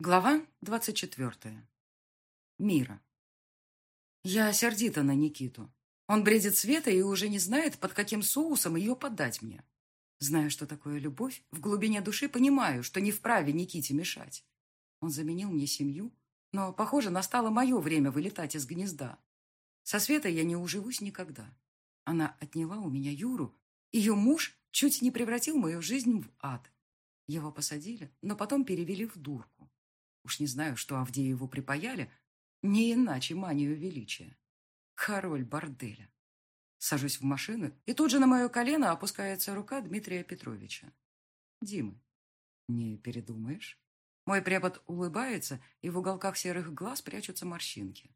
Глава двадцать четвертая. Мира. Я сердита на Никиту. Он бредит Света и уже не знает, под каким соусом ее подать мне. Зная, что такое любовь, в глубине души понимаю, что не вправе Никите мешать. Он заменил мне семью, но, похоже, настало мое время вылетать из гнезда. Со Светой я не уживусь никогда. Она отняла у меня Юру. Ее муж чуть не превратил мою жизнь в ад. Его посадили, но потом перевели в дурку. Уж не знаю, что Авдееву припаяли, не иначе манию величия. Король борделя. Сажусь в машину, и тут же на мое колено опускается рука Дмитрия Петровича. Димы, не передумаешь? Мой препод улыбается, и в уголках серых глаз прячутся морщинки.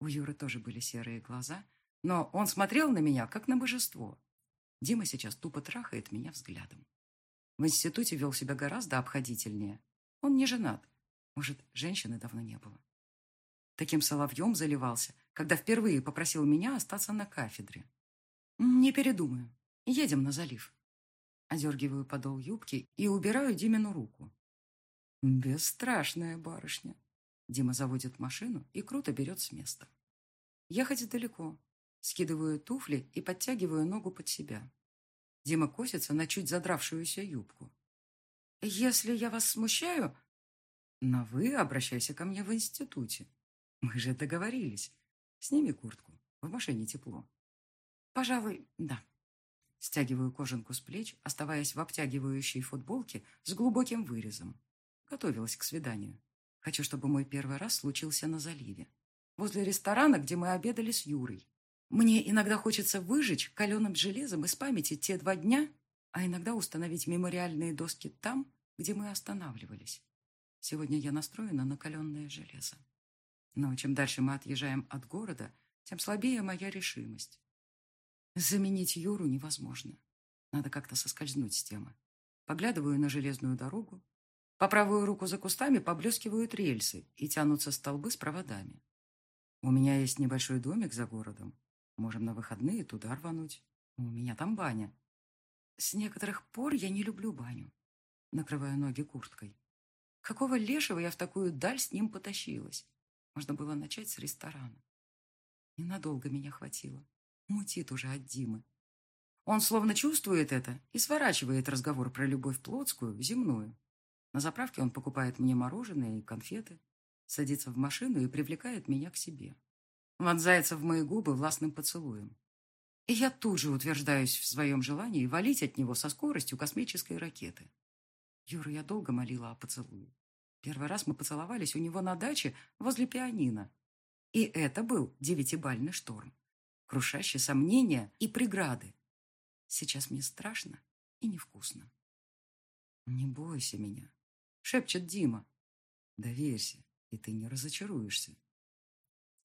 У Юры тоже были серые глаза, но он смотрел на меня, как на божество. Дима сейчас тупо трахает меня взглядом. В институте вел себя гораздо обходительнее. Он не женат, может, женщины давно не было. Таким соловьем заливался, когда впервые попросил меня остаться на кафедре. Не передумаю. Едем на залив. Одергиваю подол юбки и убираю Димину руку. Бесстрашная барышня. Дима заводит машину и круто берет с места. Ехать далеко. Скидываю туфли и подтягиваю ногу под себя. Дима косится на чуть задравшуюся юбку. «Если я вас смущаю, на «вы» обращайся ко мне в институте. Мы же договорились. Сними куртку. В машине тепло. Пожалуй, да. Стягиваю кожанку с плеч, оставаясь в обтягивающей футболке с глубоким вырезом. Готовилась к свиданию. Хочу, чтобы мой первый раз случился на заливе. Возле ресторана, где мы обедали с Юрой. Мне иногда хочется выжечь каленым железом из памяти те два дня, а иногда установить мемориальные доски там, где мы останавливались. Сегодня я настроена на каленное железо. Но чем дальше мы отъезжаем от города, тем слабее моя решимость. Заменить Юру невозможно. Надо как-то соскользнуть с темы. Поглядываю на железную дорогу. По правую руку за кустами поблескивают рельсы и тянутся столбы с проводами. У меня есть небольшой домик за городом. Можем на выходные туда рвануть. У меня там баня. С некоторых пор я не люблю баню. Накрываю ноги курткой. Какого лешего я в такую даль с ним потащилась? Можно было начать с ресторана. Ненадолго меня хватило. Мутит уже от Димы. Он словно чувствует это и сворачивает разговор про любовь плотскую, земную. На заправке он покупает мне мороженое и конфеты, садится в машину и привлекает меня к себе. Вонзается в мои губы властным поцелуем. И я тут же утверждаюсь в своем желании валить от него со скоростью космической ракеты. Юра я долго молила о поцелуе. Первый раз мы поцеловались у него на даче возле пианино. И это был девятибальный шторм, крушащий сомнения и преграды. Сейчас мне страшно и невкусно. «Не бойся меня», — шепчет Дима. «Доверься, и ты не разочаруешься».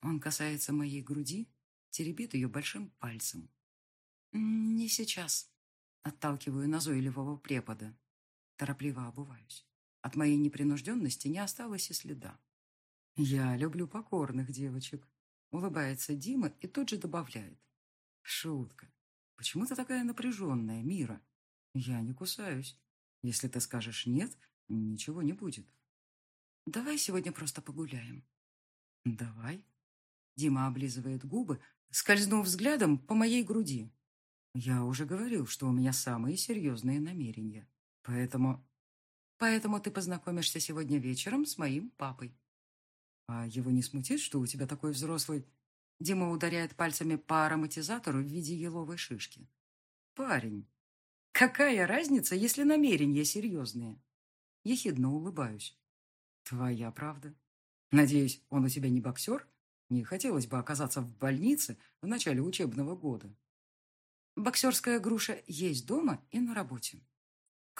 Он касается моей груди, теребит ее большим пальцем. «Не сейчас», — отталкиваю назойливого препода. Торопливо обуваюсь. От моей непринужденности не осталось и следа. «Я люблю покорных девочек», — улыбается Дима и тут же добавляет. «Шутка. Почему ты такая напряженная, Мира? Я не кусаюсь. Если ты скажешь «нет», ничего не будет». «Давай сегодня просто погуляем». «Давай». Дима облизывает губы, скользнув взглядом по моей груди. «Я уже говорил, что у меня самые серьезные намерения». Поэтому... Поэтому ты познакомишься сегодня вечером с моим папой. А его не смутит, что у тебя такой взрослый... Дима ударяет пальцами по ароматизатору в виде еловой шишки. Парень. Какая разница, если намерения серьезные? Ехидно улыбаюсь. Твоя правда. Надеюсь, он у тебя не боксер? Не хотелось бы оказаться в больнице в начале учебного года. Боксерская груша есть дома и на работе.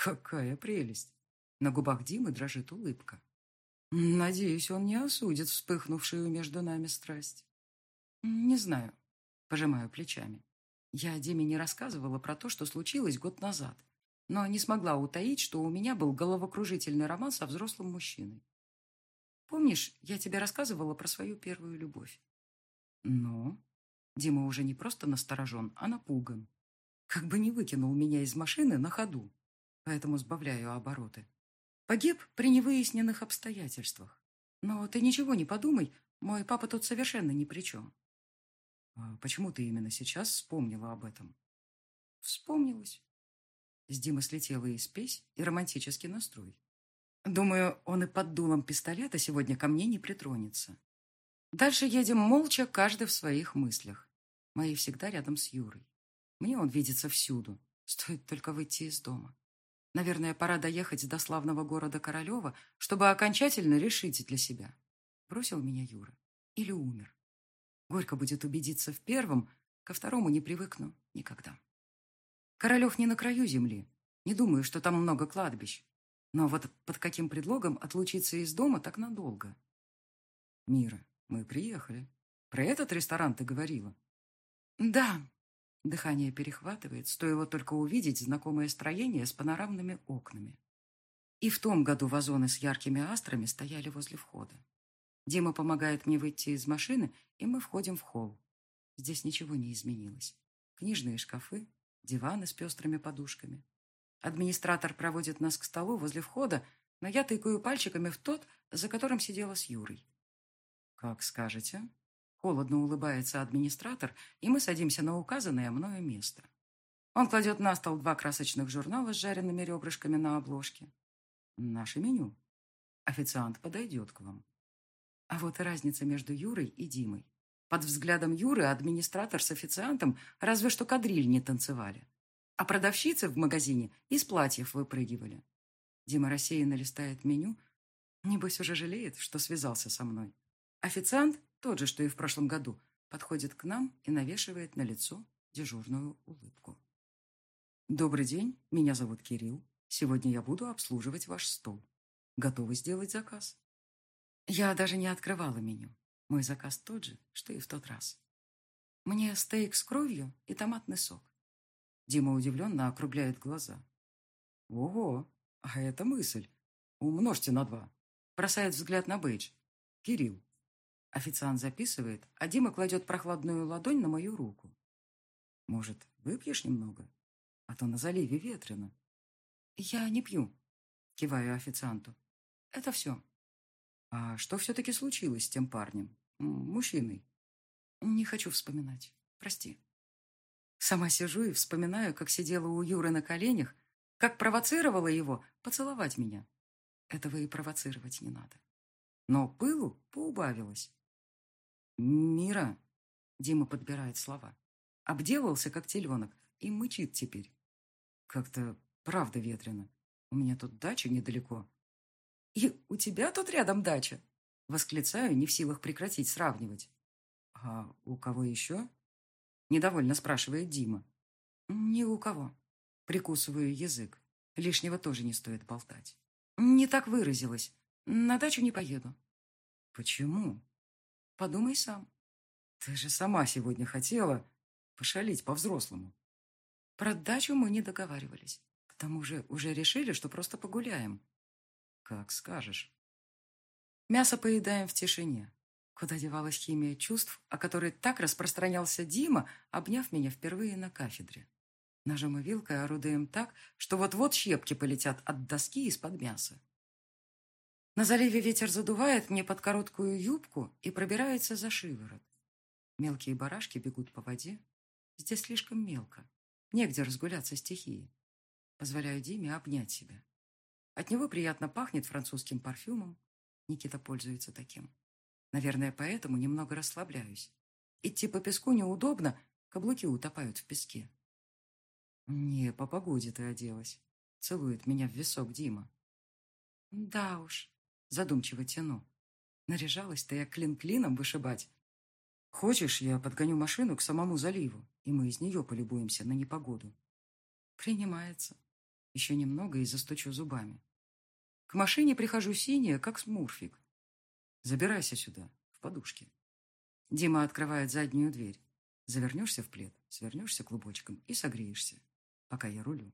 Какая прелесть! На губах Димы дрожит улыбка. Надеюсь, он не осудит вспыхнувшую между нами страсть. Не знаю. Пожимаю плечами. Я Диме не рассказывала про то, что случилось год назад, но не смогла утаить, что у меня был головокружительный роман со взрослым мужчиной. Помнишь, я тебе рассказывала про свою первую любовь? Ну? Дима уже не просто насторожен, а напуган. Как бы не выкинул меня из машины на ходу поэтому сбавляю обороты. Погиб при невыясненных обстоятельствах. Но ты ничего не подумай, мой папа тут совершенно ни при чем. А почему ты именно сейчас вспомнила об этом? Вспомнилась. С Димы слетела и спесь, и романтический настрой. Думаю, он и под дулом пистолета сегодня ко мне не притронется. Дальше едем молча, каждый в своих мыслях. Мои всегда рядом с Юрой. Мне он видится всюду. Стоит только выйти из дома. Наверное, пора доехать до славного города Королева, чтобы окончательно решить для себя. Бросил меня Юра или умер. Горько будет убедиться в первом, ко второму не привыкну никогда. Королев не на краю земли. Не думаю, что там много кладбищ. Но вот под каким предлогом отлучиться из дома так надолго? Мира, мы приехали. Про этот ресторан ты говорила? Да. Дыхание перехватывает, стоило только увидеть знакомое строение с панорамными окнами. И в том году вазоны с яркими астрами стояли возле входа. Дима помогает мне выйти из машины, и мы входим в холл. Здесь ничего не изменилось. Книжные шкафы, диваны с пестрыми подушками. Администратор проводит нас к столу возле входа, но я тыкаю пальчиками в тот, за которым сидела с Юрой. «Как скажете». Холодно улыбается администратор, и мы садимся на указанное мною место. Он кладет на стол два красочных журнала с жареными ребрышками на обложке. Наше меню. Официант подойдет к вам. А вот и разница между Юрой и Димой. Под взглядом Юры администратор с официантом разве что кадриль не танцевали. А продавщицы в магазине из платьев выпрыгивали. Дима рассеянно листает меню. Небось уже жалеет, что связался со мной. Официант, тот же, что и в прошлом году, подходит к нам и навешивает на лицо дежурную улыбку. «Добрый день, меня зовут Кирилл. Сегодня я буду обслуживать ваш стол. Готовы сделать заказ?» Я даже не открывала меню. Мой заказ тот же, что и в тот раз. Мне стейк с кровью и томатный сок. Дима удивленно округляет глаза. Ого, а это мысль. Умножьте на два. Бросает взгляд на бейдж. Кирилл. Официант записывает, а Дима кладет прохладную ладонь на мою руку. Может, выпьешь немного? А то на заливе ветрено. Я не пью, киваю официанту. Это все. А что все-таки случилось с тем парнем? Мужчиной? Не хочу вспоминать. Прости. Сама сижу и вспоминаю, как сидела у Юры на коленях, как провоцировала его поцеловать меня. Этого и провоцировать не надо. Но пылу поубавилось. «Мира!» — Дима подбирает слова. Обделался, как теленок, и мычит теперь. Как-то правда ветрено. У меня тут дача недалеко, «И у тебя тут рядом дача?» Восклицаю, не в силах прекратить сравнивать. «А у кого еще?» Недовольно спрашивает Дима. «Ни у кого». Прикусываю язык. Лишнего тоже не стоит болтать. «Не так выразилась. На дачу не поеду». «Почему?» «Подумай сам». «Ты же сама сегодня хотела пошалить по-взрослому». Про дачу мы не договаривались. К тому же уже решили, что просто погуляем. Как скажешь. Мясо поедаем в тишине. Куда девалась химия чувств, о которой так распространялся Дима, обняв меня впервые на кафедре. Ножом и вилкой орудуем так, что вот-вот щепки полетят от доски из-под мяса. На заливе ветер задувает мне под короткую юбку и пробирается за шиворот. Мелкие барашки бегут по воде. Здесь слишком мелко. Негде разгуляться стихии. Позволяю Диме обнять себя. От него приятно пахнет французским парфюмом. Никита пользуется таким. Наверное, поэтому немного расслабляюсь. Идти по песку неудобно, каблуки утопают в песке. Не, по погоде ты оделась. Целует меня в висок Дима. Да уж, задумчиво тяну. Наряжалась-то я клин-клином вышибать. Хочешь, я подгоню машину к самому заливу, и мы из нее полюбуемся на непогоду. Принимается. Еще немного и застучу зубами. К машине прихожу синяя, как смурфик. Забирайся сюда, в подушке. Дима открывает заднюю дверь. Завернешься в плед, свернешься клубочком и согреешься, пока я рулю.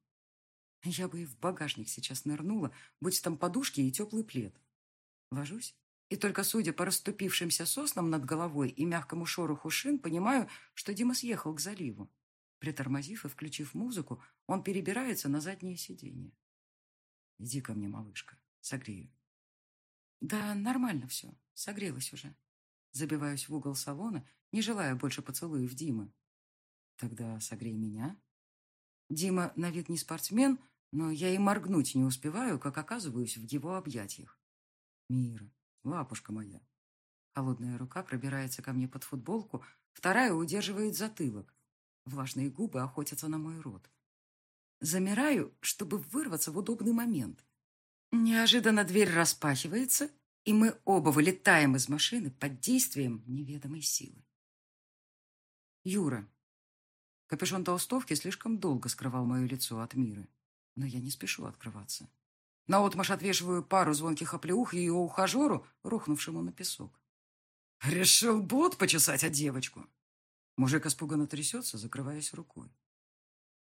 Я бы и в багажник сейчас нырнула, будь там подушки и теплый плед. Ложусь, и только судя по расступившимся соснам над головой и мягкому шороху шин, понимаю, что Дима съехал к заливу. Притормозив и включив музыку, он перебирается на заднее сиденье. «Иди ко мне, малышка, Согрею. Да нормально все. Согрелась уже. Забиваюсь в угол салона, не желая больше поцелуев Димы. Тогда согрей меня. Дима на вид не спортсмен, но я и моргнуть не успеваю, как оказываюсь в его объятиях. Мира, лапушка моя. Холодная рука пробирается ко мне под футболку, вторая удерживает затылок. Влажные губы охотятся на мой рот. Замираю, чтобы вырваться в удобный момент. Неожиданно дверь распахивается, и мы оба вылетаем из машины под действием неведомой силы. Юра. Капюшон толстовки слишком долго скрывал мое лицо от мира, но я не спешу открываться. Наотмашь отвешиваю пару звонких оплеух ее ухажеру, рухнувшему на песок. Решил бот почесать от девочку. Мужик испуганно трясется, закрываясь рукой.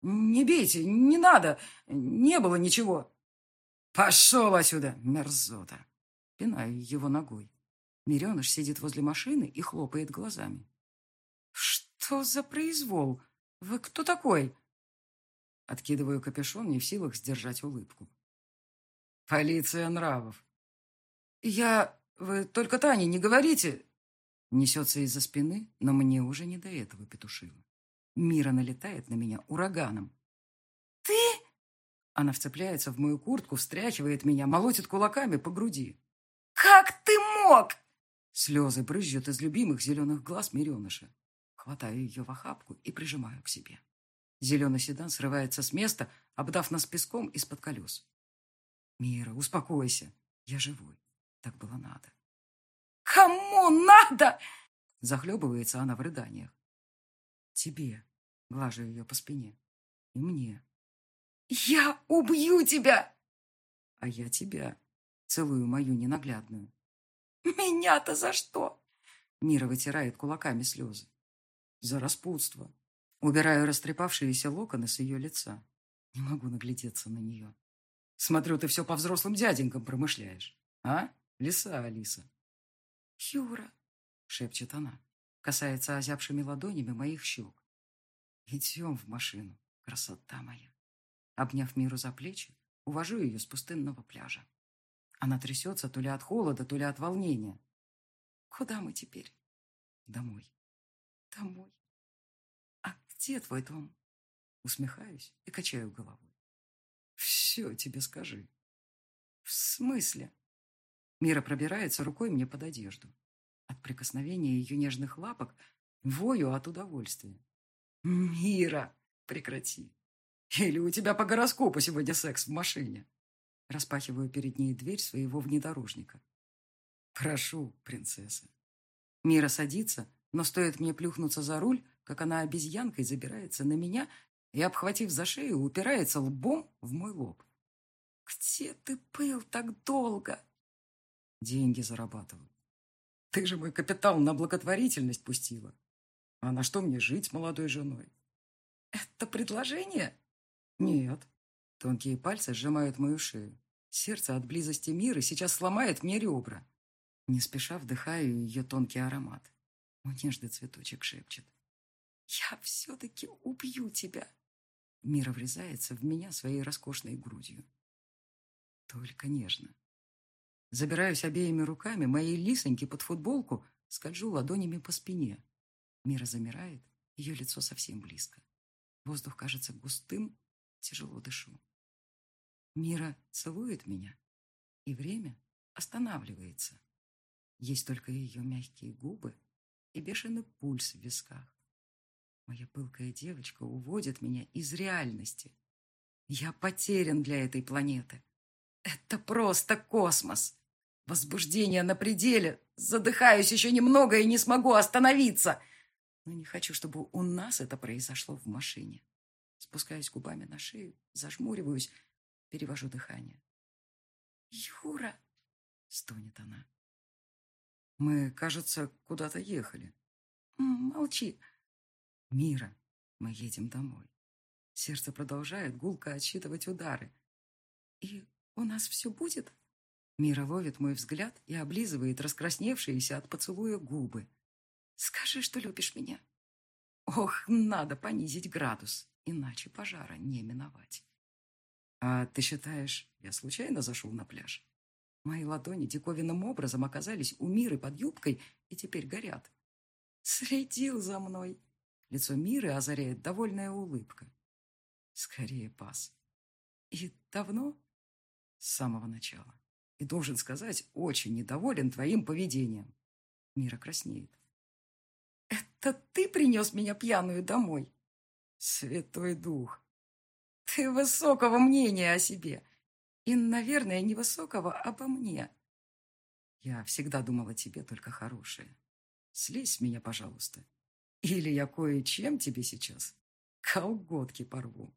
«Не бейте, не надо, не было ничего». «Пошел отсюда, мерзота!» Пинаю его ногой. Миреныш сидит возле машины и хлопает глазами. «Что за произвол? Вы кто такой?» Откидываю капюшон, не в силах сдержать улыбку. «Полиция нравов». «Я... Вы только Тане не говорите...» Несется из-за спины, но мне уже не до этого петушила. Мира налетает на меня ураганом. «Ты?» Она вцепляется в мою куртку, встряхивает меня, молотит кулаками по груди. «Как ты мог?» Слезы брызжут из любимых зеленых глаз Миреныша. Хватаю ее в охапку и прижимаю к себе. Зеленый седан срывается с места, обдав нас песком из-под колес. «Мира, успокойся. Я живой. Так было надо». «Кому надо?» Захлебывается она в рыданиях. «Тебе», — глажу ее по спине, — «и мне». «Я убью тебя!» «А я тебя», — целую мою ненаглядную. «Меня-то за что?» Мира вытирает кулаками слезы. «За распутство». Убираю растрепавшиеся локоны с ее лица. Не могу наглядеться на нее. Смотрю, ты все по взрослым дяденькам промышляешь. А, лиса Алиса? Юра, шепчет она, касается озябшими ладонями моих щек. Идем в машину, красота моя. Обняв Миру за плечи, увожу ее с пустынного пляжа. Она трясется то ли от холода, то ли от волнения. Куда мы теперь? Домой. Домой. А где твой дом? Усмехаюсь и качаю головой. Все тебе скажи. В смысле? Мира пробирается рукой мне под одежду. От прикосновения ее нежных лапок вою от удовольствия. «Мира, прекрати! Или у тебя по гороскопу сегодня секс в машине?» Распахиваю перед ней дверь своего внедорожника. «Прошу, принцесса». Мира садится, но стоит мне плюхнуться за руль, как она обезьянкой забирается на меня и, обхватив за шею, упирается лбом в мой лоб. «Где ты был так долго?» Деньги зарабатываю. Ты же мой капитал на благотворительность пустила. А на что мне жить с молодой женой? Это предложение? Нет. Тонкие пальцы сжимают мою шею. Сердце от близости мира сейчас сломает мне ребра. Не спеша вдыхаю ее тонкий аромат. Нежный цветочек шепчет. «Я все-таки убью тебя!» Мира врезается в меня своей роскошной грудью. Только нежно. Забираюсь обеими руками, моей лисоньки под футболку, скольжу ладонями по спине. Мира замирает, ее лицо совсем близко. Воздух кажется густым, тяжело дышу. Мира целует меня, и время останавливается. Есть только ее мягкие губы и бешеный пульс в висках. Моя пылкая девочка уводит меня из реальности. Я потерян для этой планеты. Это просто космос. Возбуждение на пределе. Задыхаюсь еще немного и не смогу остановиться. Но не хочу, чтобы у нас это произошло в машине. Спускаюсь губами на шею, зажмуриваюсь, перевожу дыхание. «Юра!» — стонет она. «Мы, кажется, куда-то ехали». «Молчи». «Мира, мы едем домой». Сердце продолжает гулко отсчитывать удары. «И у нас все будет?» Мира ловит мой взгляд и облизывает раскрасневшиеся от поцелуя губы. «Скажи, что любишь меня». Ох, надо понизить градус, иначе пожара не миновать. «А ты считаешь, я случайно зашел на пляж?» Мои ладони диковинным образом оказались у Миры под юбкой и теперь горят. Следил за мной. Лицо Миры озаряет довольная улыбка. Скорее пас. И давно? С самого начала. И должен сказать, очень недоволен твоим поведением. Мира краснеет. Это ты принес меня пьяную домой? Святой Дух. Ты высокого мнения о себе. И, наверное, не высокого обо мне. Я всегда думала тебе только хорошее. Слезь с меня, пожалуйста. Или я кое-чем тебе сейчас колготки порву.